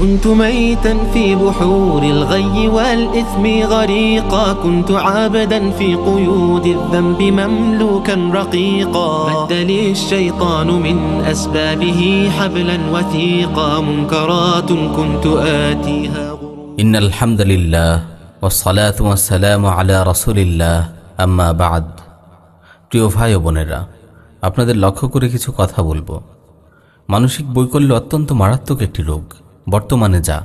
كنت ميتا في بحور الغي والإثم غريقا كنت عابدا في قيود الذنب مملوكا رقيقا مد لي الشيطان من أسبابه حبلا وثيقا منكرات كنت آتيها غرورا إن الحمد لله والصلاة والسلام على رسول الله أما بعد প্রিয় ভাই ও বোনেরা আপনাদের লক্ষ্য করে কিছু কথা বলবো মানসিক বৈকল্য অত্যন্ত মারাত্মক একটি রোগ বর্তমানে যা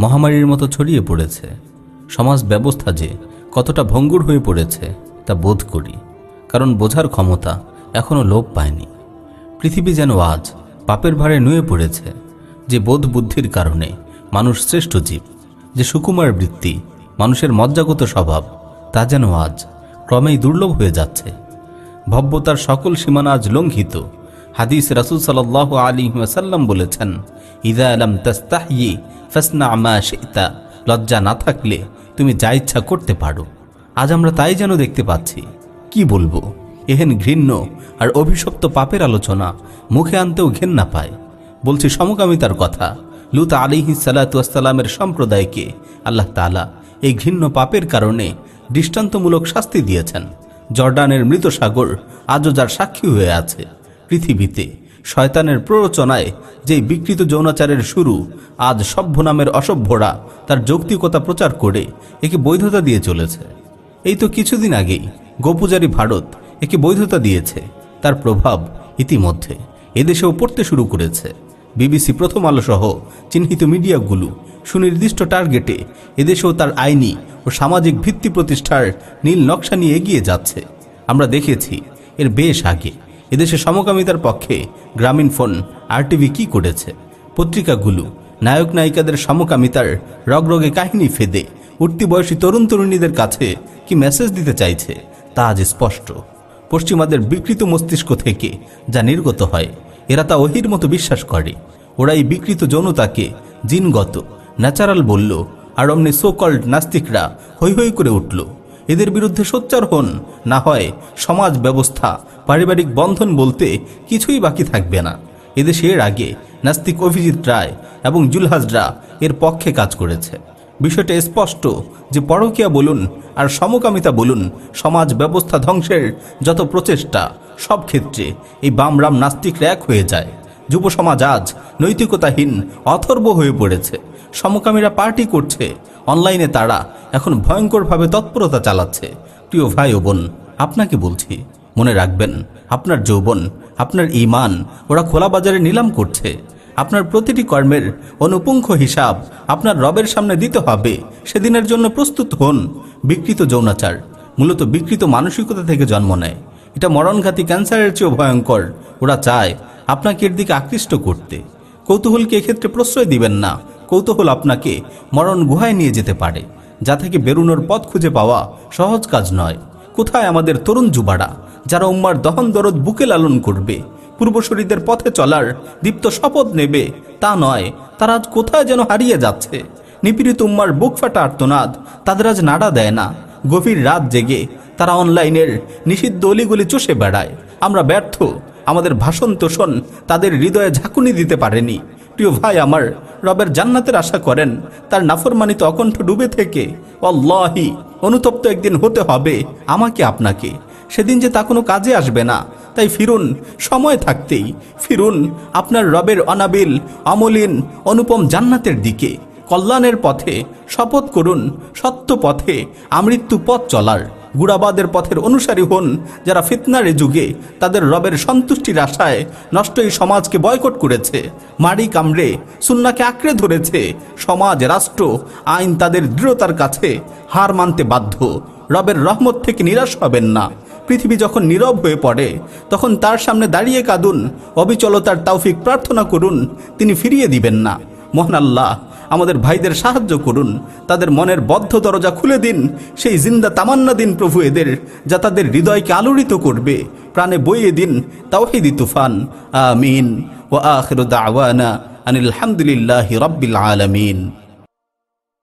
মহামারীর মতো ছড়িয়ে পড়েছে। সমাজ ব্যবস্থা যে কতটা ভঙ্গুর হয়ে পড়েছে, তা বোধ করি, কারণ বোঝার ক্ষমতা এখনও লোপ পায়নি। পৃথিবী যেন আজ পাপের ভারে নুয়ে পড়েছে, যে বোধ বুদ্ধির কারণে মানুষ শ্রেষ্ঠ জীব, যে সুকুমার বৃত্তি, মানুষের মজ্জাগত স্বভাব, তা যেন আজ ক্রমেই দুর্লভ হয়ে যাচ্ছে। ভব্যতার সকল সীমানা আজ লঙ্ঘিত, হাদিস রাসুল সাল্লাহ আলী ওয়াসাল্লাম বলেছেন ইদা আলম তাস্তাহি ফসনা আমা লজ্জা না থাকলে তুমি যা ইচ্ছা করতে পারো। আজ আমরা তাই যেন দেখতে পাচ্ছি। কি বলব? এহেন ঘৃণ্য আর অভিশপ্ত পাপের আলোচনা মুখে আনতেও ঘেন্না পায়। বলছি সমকামিতার কথা। লুত আলিহি সালাতামের সম্প্রদায়কে আল্লাহ তালা এই ঘৃণ্য পাপের কারণে দৃষ্টান্তমূলক শাস্তি দিয়েছেন। জর্ডানের মৃত সাগর আজও যার সাক্ষী হয়ে আছে। পৃথিবীতে শয়তানের প্ররোচনায়, যেই বিকৃত যৌনাচারের শুরু, আজ সভ্য নামের অসভ্যরা তার যৌক্তিকতা প্রচার করে একে বৈধতা দিয়ে চলেছে। এই তো কিছুদিন আগেই গোপূজারী ভারত একে বৈধতা দিয়েছে। তার প্রভাব ইতিমধ্যে এদেশেও পড়তে শুরু করেছে। বিবিসি প্রথম আলো সহ চিহ্নিত মিডিয়াগুলো সুনির্দিষ্ট টার্গেটে এদেশেও তার আইনি ও সামাজিক ভিত্তি প্রতিষ্ঠার নীল নকশা নিয়ে এগিয়ে যাচ্ছে। আমরা দেখেছি এর বেশ আগে। এদেশে সমকামিতার পক্ষে গ্রামীণ ফোন আরটিভি কি করেছে? পত্রিকাগুলো, নায়ক নায়িকাদের সমকামিতার রগরগে কাহিনী ফেদে, উঠতি বয়সী তরুণ তরুণীদের কাছে কি মেসেজ দিতে চাইছে তা আজ স্পষ্ট। পশ্চিমাদের বিকৃত মস্তিষ্ক থেকে যা নির্গত হয়, এরা তা অহির মতো বিশ্বাস করে। ওরা এই বিকৃত যৌনতাকে জিনগত, ন্যাচারাল বলল, আর অমনি সোকল্ড নাস্তিকরা হৈ হৈ করে উঠল। এদের বিরুদ্ধে সোচ্চার হন। না হয় সমাজ ব্যবস্থা, পারিবারিক বন্ধন বলতে কিছুই বাকি থাকবে না। এদেশের আগে নাস্তিক অভিজিৎ রায় এবং জুলহাজরা এর পক্ষে কাজ করেছে। বিষয়টা স্পষ্ট যে পরকিয়া বলুন আর সমকামিতা বলুন, সমাজ ব্যবস্থা ধ্বংসের যত প্রচেষ্টা, সব ক্ষেত্রে এই বামরাম নাস্তিকরা এক হয়ে যায়। যুব সমাজ আজ নৈতিকতাহীন, অথর্ব হয়ে পড়েছে। সমকামীরা পার্টি করছে। অনলাইনে তারা এখন ভয়ঙ্করভাবে তৎপরতা চালাচ্ছে। প্রিয় ভাই ও বোন, আপনাকে বলছি, মনে রাখবেন, আপনার যৌবন, আপনার ইমান ওরা খোলা বাজারে নিলাম করছে। আপনার প্রতিটি কর্মের অনুপুঙ্খ হিসাব আপনার রবের সামনে দিতে হবে। সেদিনের জন্য প্রস্তুত হন, বিকৃত যৌনাচার, মূলত বিকৃত মানসিকতা থেকে জন্ম নেয়। এটা মরণঘাতী ক্যান্সারের চেয়েও ভয়ঙ্কর। ওরা চায় আপনাকে এর দিকে আকৃষ্ট করতে। কৌতূহলকে এক্ষেত্রে প্রশ্রয় দিবেন না। কৌতূহল আপনাকে মরণ গুহায় নিয়ে যেতে পারে, যা থেকে বেরুনোর পথ খুঁজে পাওয়া সহজ কাজ নয়। কোথায় আমাদের তরুণ যুবারা, যারা উম্মার দহন দরদ বুকে লালন করবে পূর্বসূরীদের পথে চলার দীপ্ত শপথ নেবে, তা নয়, তারা আজ কোথায় যেন হারিয়ে যাচ্ছে। নিপীড়িত উম্মার বুক ফাটা আর্তনাদ তাদের আজ নাড়া দেয় না। গভীর রাত জেগে তারা অনলাইনের নিষিদ্ধ অলিগুলি চষে বেড়ায়। আমরা ব্যর্থ আমাদের ভাষণ তোষণ তাদের হৃদয়ে ঝাঁকুনি দিতে পারেনি। প্রিয় ভাই আমার, রবের জান্নাতের আশা করেন, তার নাফরমানিত অকণ্ঠ ডুবে থেকে। অল্লাহি, অনুতপ্ত একদিন হতে হবে আমাকে, আপনাকে। সেদিন যে তা কোনো কাজে আসবে না। তাই ফিরুন, সময় থাকতেই ফিরুন আপনার রবের অনাবিল, অমলিন, অনুপম জান্নাতের দিকে। কল্যাণের পথে, শপথ করুন, সত্য পথে আমৃত্যু পথ চলার। গুড়াবাদের পথের অনুসারী হন যারা ফিতনার যুগে তাদের রবের সন্তুষ্টির আশায় নষ্ট এই সমাজকে বয়কট করেছে। মারি কামড়ে সুন্নাকে আঁকড়ে ধরেছে। সমাজ, রাষ্ট্র, আইন তাদের দৃঢ়তার কাছে হার মানতে বাধ্য। রবের রহমত থেকে নিরাশ হবেন না। পৃথিবী যখন নীরব হয়ে পড়ে, তখন তার সামনে দাঁড়িয়ে কাঁদুন। অবিচলতার তাওফিক প্রার্থনা করুন, তিনি ফিরিয়ে দিবেন না। মহান আল্লাহ, আমাদের ভাইদের সাহায্য করুন, তাদের মনের বদ্ধ দরজা খুলে দিন, সেই জিন্দা তামান্না দিন প্রভু এদের, যা তাদের হৃদয়কে আলোড়িত করবে, প্রাণে বইয়ে দিন তাওহিদি তুফান, আমিন। ও আখরুদ আওয়ানা আনিল হামদুলিল্লাহি রব্বিল আলামিন।